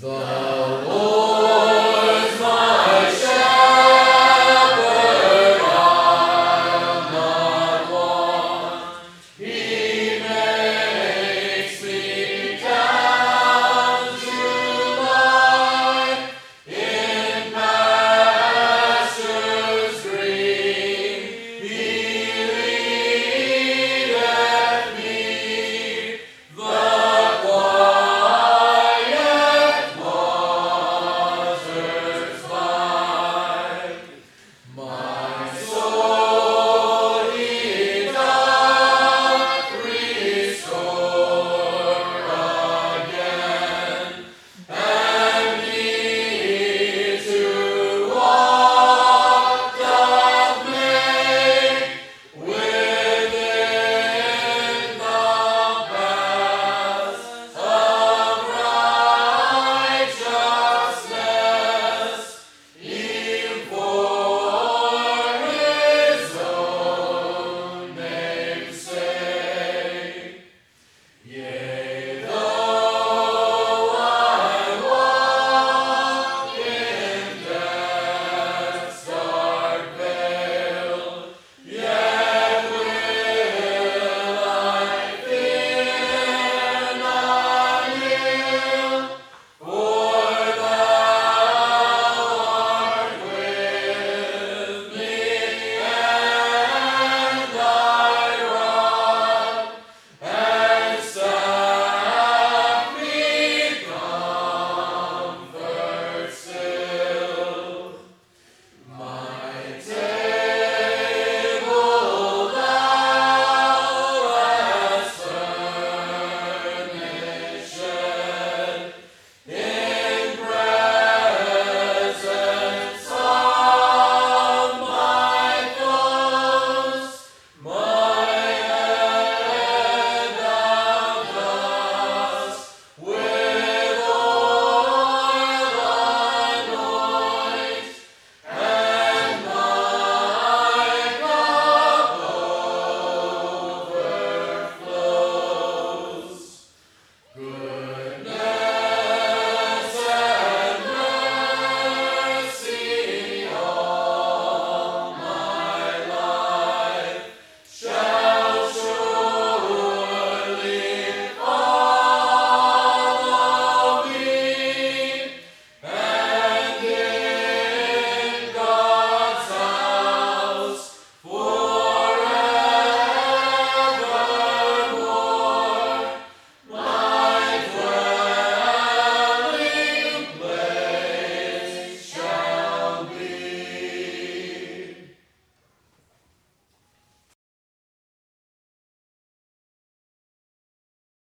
The